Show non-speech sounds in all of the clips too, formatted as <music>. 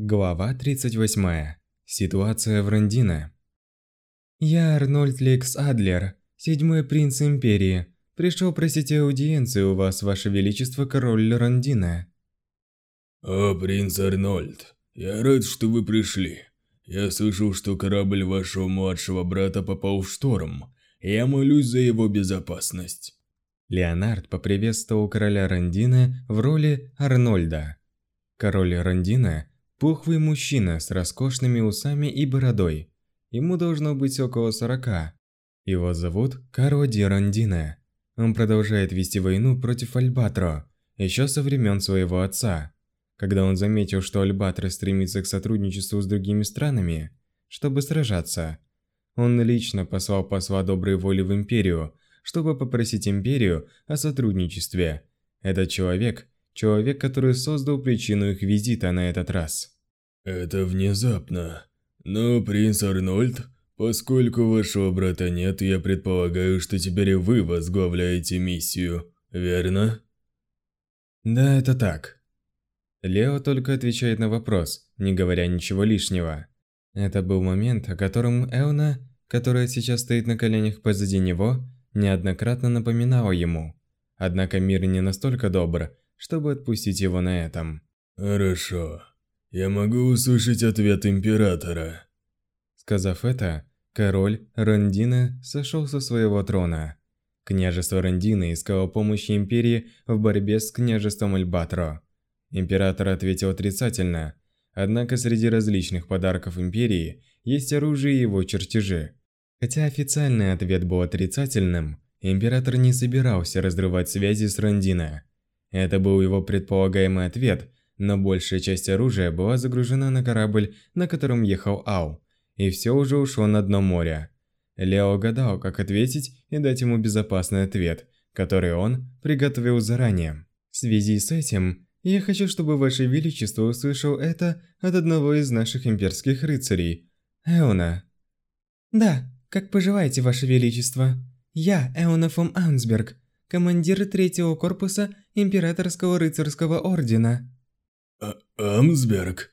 Глава 38. Ситуация в Рандино. Я Арнольд Лекс Адлер, седьмой принц Империи. Пришел просить аудиенцию у вас, ваше величество, король Рандина. О, принц Арнольд, я рад, что вы пришли. Я слышал, что корабль вашего младшего брата попал в шторм. Я молюсь за его безопасность. Леонард поприветствовал короля Рандина в роли Арнольда. Король Рандина Пухлый мужчина с роскошными усами и бородой. Ему должно быть около сорока. Его зовут Каро Ди Рандине. Он продолжает вести войну против Альбатро, еще со времен своего отца. Когда он заметил, что Альбатро стремится к сотрудничеству с другими странами, чтобы сражаться, он лично послал посла доброй воли в Империю, чтобы попросить Империю о сотрудничестве. Этот человек Человек, который создал причину их визита на этот раз. Это внезапно. Но, принц Арнольд, поскольку вашего брата нет, я предполагаю, что теперь вы возглавляете миссию, верно? Да, это так. Лео только отвечает на вопрос, не говоря ничего лишнего. Это был момент, о котором Эуна, которая сейчас стоит на коленях позади него, неоднократно напоминала ему. Однако мир не настолько добр, чтобы отпустить его на этом. «Хорошо. Я могу услышать ответ Императора». Сказав это, король Рандина сошел со своего трона. Княжество Рандина искало помощи Империи в борьбе с княжеством Альбатро. Император ответил отрицательно, однако среди различных подарков Империи есть оружие и его чертежи. Хотя официальный ответ был отрицательным, Император не собирался разрывать связи с Рандино. Это был его предполагаемый ответ, но большая часть оружия была загружена на корабль, на котором ехал Ау, и все уже ушло на дно моря. Лео гадал, как ответить и дать ему безопасный ответ, который он приготовил заранее. В связи с этим, я хочу, чтобы Ваше Величество услышал это от одного из наших имперских рыцарей, Эона. Да, как пожелаете, Ваше Величество. Я Эона фон Ансберг, командир третьего корпуса Императорского рыцарского ордена. А Амсберг?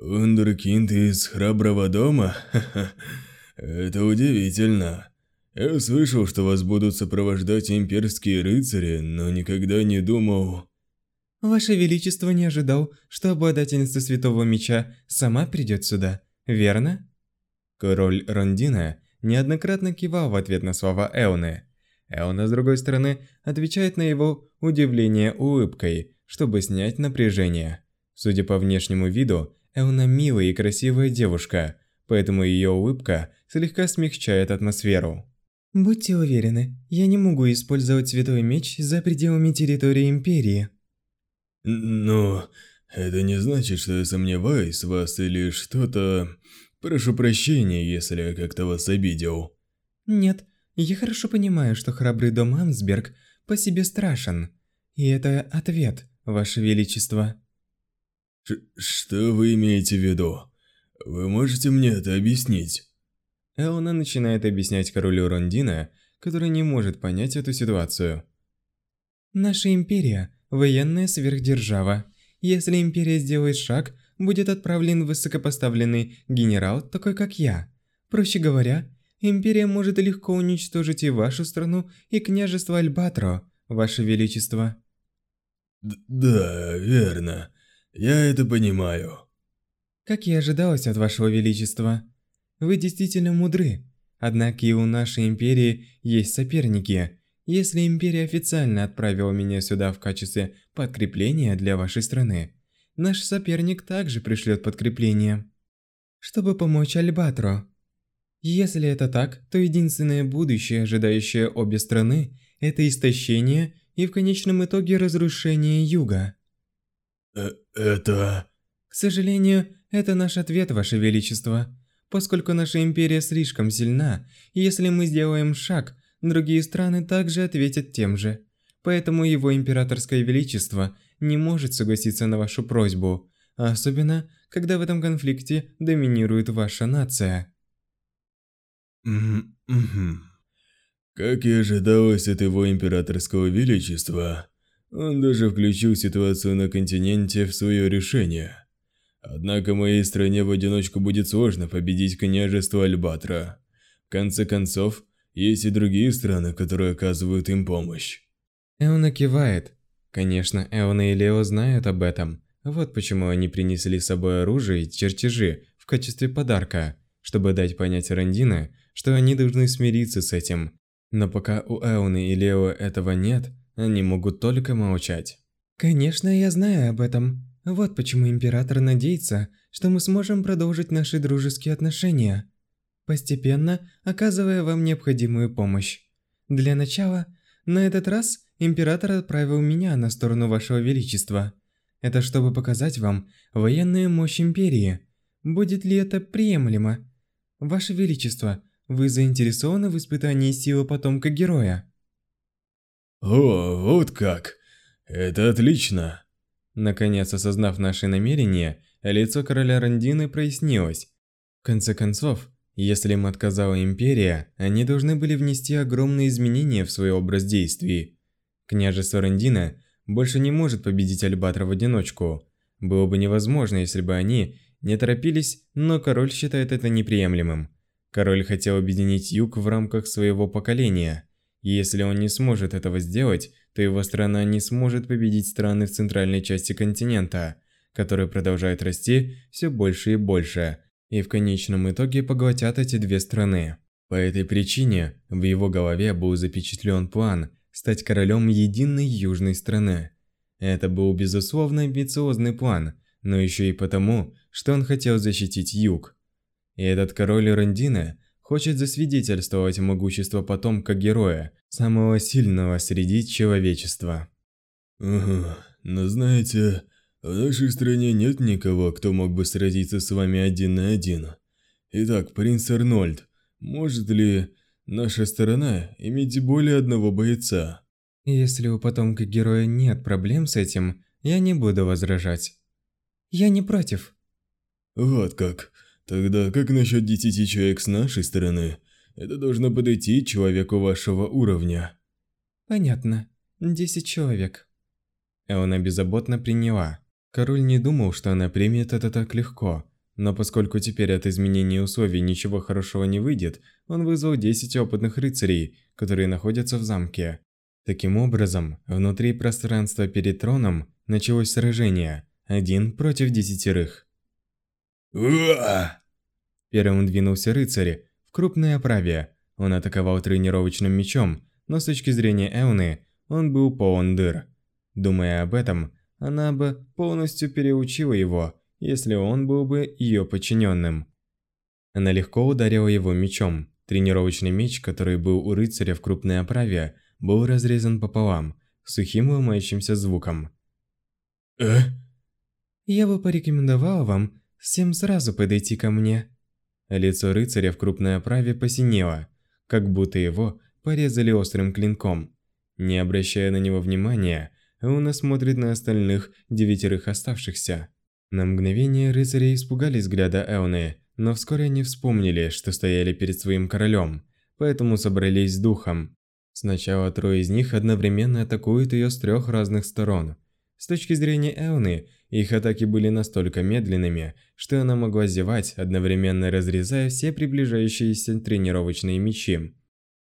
Вундеркинд из храброго дома? <laughs> Это удивительно. Я слышал, что вас будут сопровождать имперские рыцари, но никогда не думал... Ваше Величество не ожидал, что обладательница Святого Меча сама придет сюда, верно? Король Рондина неоднократно кивал в ответ на слова Эоны. Эона, с другой стороны, отвечает на его удивление улыбкой, чтобы снять напряжение. Судя по внешнему виду, Эона милая и красивая девушка, поэтому ее улыбка слегка смягчает атмосферу. Будьте уверены, я не могу использовать Святой Меч за пределами территории Империи. Но это не значит, что я сомневаюсь в вас или что-то... Прошу прощения, если я как-то вас обидел. Нет, я хорошо понимаю, что храбрый дом Амсберг по себе страшен. И это ответ, Ваше Величество. Ш что вы имеете в виду? Вы можете мне это объяснить? Элна начинает объяснять королю Рондина, который не может понять эту ситуацию. Наша империя – военная сверхдержава. Если империя сделает шаг, будет отправлен высокопоставленный генерал, такой как я. Проще говоря, Империя может легко уничтожить и вашу страну, и княжество Альбатро, ваше величество. Д да, верно. Я это понимаю. Как и ожидалось от вашего величества. Вы действительно мудры. Однако и у нашей империи есть соперники. Если империя официально отправила меня сюда в качестве подкрепления для вашей страны, наш соперник также пришлет подкрепление, чтобы помочь Альбатро. Если это так, то единственное будущее, ожидающее обе страны, это истощение и в конечном итоге разрушение Юга. Э это... К сожалению, это наш ответ, Ваше Величество. Поскольку наша империя слишком сильна, если мы сделаем шаг, другие страны также ответят тем же. Поэтому его императорское величество не может согласиться на вашу просьбу, особенно когда в этом конфликте доминирует ваша нация. Как и ожидалось от его императорского величества, он даже включил ситуацию на континенте в свое решение. Однако моей стране в одиночку будет сложно победить княжество Альбатра. В конце концов, есть и другие страны, которые оказывают им помощь. Эона кивает. Конечно, Эона и Лео знают об этом. Вот почему они принесли с собой оружие и чертежи в качестве подарка, чтобы дать понять Рандина, что они должны смириться с этим. Но пока у Эоны и Лео этого нет, они могут только молчать. Конечно, я знаю об этом. Вот почему Император надеется, что мы сможем продолжить наши дружеские отношения постепенно оказывая вам необходимую помощь. Для начала, на этот раз император отправил меня на сторону вашего величества. Это чтобы показать вам военную мощь империи. Будет ли это приемлемо? Ваше величество, вы заинтересованы в испытании силы потомка героя? О, вот как. Это отлично. Наконец, осознав наши намерения, лицо короля Рандины прояснилось. В конце концов, если им отказала Империя, они должны были внести огромные изменения в свой образ действий. Княжество Рандина больше не может победить Альбатра в одиночку. Было бы невозможно, если бы они не торопились, но король считает это неприемлемым. Король хотел объединить Юг в рамках своего поколения. И если он не сможет этого сделать, то его страна не сможет победить страны в центральной части континента, которые продолжают расти все больше и больше, и в конечном итоге поглотят эти две страны. По этой причине в его голове был запечатлен план стать королем единой южной страны. Это был безусловно амбициозный план, но еще и потому, что он хотел защитить юг. И этот король Рандина хочет засвидетельствовать могущество потомка героя, самого сильного среди человечества. Угу, но знаете, в нашей стране нет никого, кто мог бы сразиться с вами один на один. Итак, принц Арнольд, может ли наша сторона иметь более одного бойца? Если у потомка героя нет проблем с этим, я не буду возражать. Я не против. Вот как. Тогда как насчет десяти человек с нашей стороны? Это должно подойти человеку вашего уровня. Понятно. Десять человек. Эона беззаботно приняла. Король не думал, что она примет это так легко, но поскольку теперь от изменения условий ничего хорошего не выйдет, он вызвал 10 опытных рыцарей, которые находятся в замке. Таким образом, внутри пространства перед троном началось сражение, один против десятерых. Уа! Первым двинулся рыцарь в крупной оправе. Он атаковал тренировочным мечом, но с точки зрения Эуны, он был полон дыр. Думая об этом, она бы полностью переучила его, если он был бы ее подчиненным. Она легко ударила его мечом. Тренировочный меч, который был у рыцаря в крупной оправе, был разрезан пополам, сухим ломающимся звуком. «Э?» «Я бы порекомендовала вам всем сразу подойти ко мне». Лицо рыцаря в крупной оправе посинело, как будто его порезали острым клинком. Не обращая на него внимания, Эуна смотрит на остальных девятерых оставшихся. На мгновение рыцари испугались взгляда Эуны, но вскоре они вспомнили, что стояли перед своим королем, поэтому собрались с духом. Сначала трое из них одновременно атакуют ее с трех разных сторон. С точки зрения Эуны, их атаки были настолько медленными, что она могла зевать, одновременно разрезая все приближающиеся тренировочные мечи.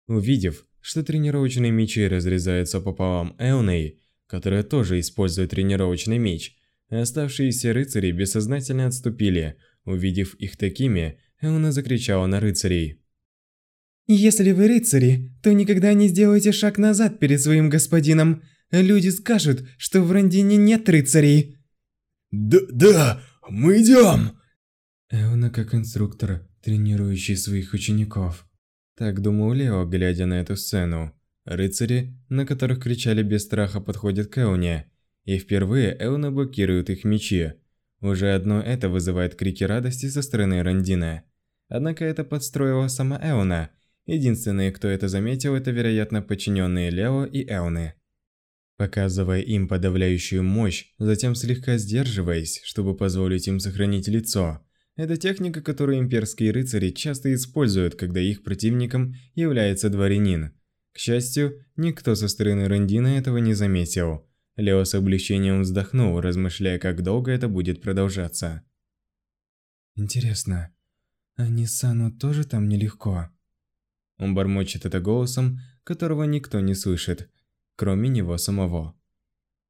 Увидев, что тренировочные мечи разрезаются пополам Эуной, которая тоже использует тренировочный меч. Оставшиеся рыцари бессознательно отступили. Увидев их такими, Эуна закричала на рыцарей. «Если вы рыцари, то никогда не сделайте шаг назад перед своим господином. Люди скажут, что в Рандине нет рыцарей». «Да, да, мы идем!» Эуна как инструктор, тренирующий своих учеников. Так думал Лео, глядя на эту сцену. Рыцари, на которых кричали без страха, подходят к Эуне, и впервые Эуна блокирует их мечи. Уже одно это вызывает крики радости со стороны Рандина. Однако это подстроила сама Эуна. Единственные, кто это заметил, это, вероятно, подчиненные Лео и Эуны. Показывая им подавляющую мощь, затем слегка сдерживаясь, чтобы позволить им сохранить лицо. Это техника, которую имперские рыцари часто используют, когда их противником является дворянин. К счастью, никто со стороны Рандина этого не заметил. Лео с облегчением вздохнул, размышляя, как долго это будет продолжаться. Интересно, а Нисану тоже там нелегко? Он бормочет это голосом, которого никто не слышит, кроме него самого.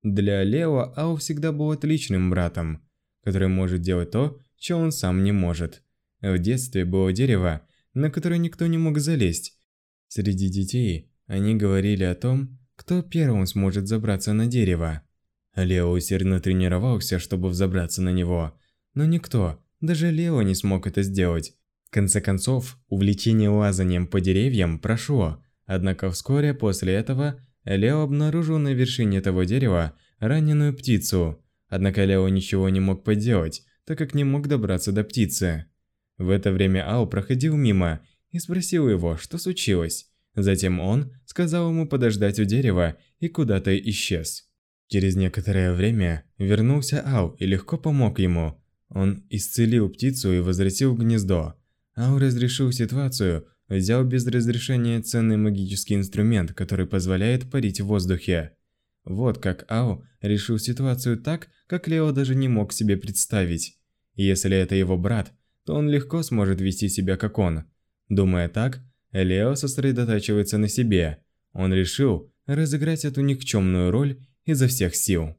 Для Лео Ау всегда был отличным братом, который может делать то, что он сам не может. В детстве было дерево, на которое никто не мог залезть. Среди детей они говорили о том, кто первым сможет забраться на дерево. Лео усердно тренировался, чтобы взобраться на него, но никто, даже Лео не смог это сделать. В конце концов, увлечение лазанием по деревьям прошло, однако вскоре после этого Лео обнаружил на вершине того дерева раненую птицу. Однако Лео ничего не мог поделать, так как не мог добраться до птицы. В это время Ау проходил мимо и спросил его, что случилось. Затем он сказал ему подождать у дерева и куда-то исчез. Через некоторое время вернулся Ау и легко помог ему. Он исцелил птицу и возвратил гнездо. Ау разрешил ситуацию, взял без разрешения ценный магический инструмент, который позволяет парить в воздухе. Вот как Ау решил ситуацию так, как Лео даже не мог себе представить. Если это его брат, то он легко сможет вести себя как он. Думая так, Лео сосредотачивается на себе. Он решил разыграть эту никчемную роль изо всех сил.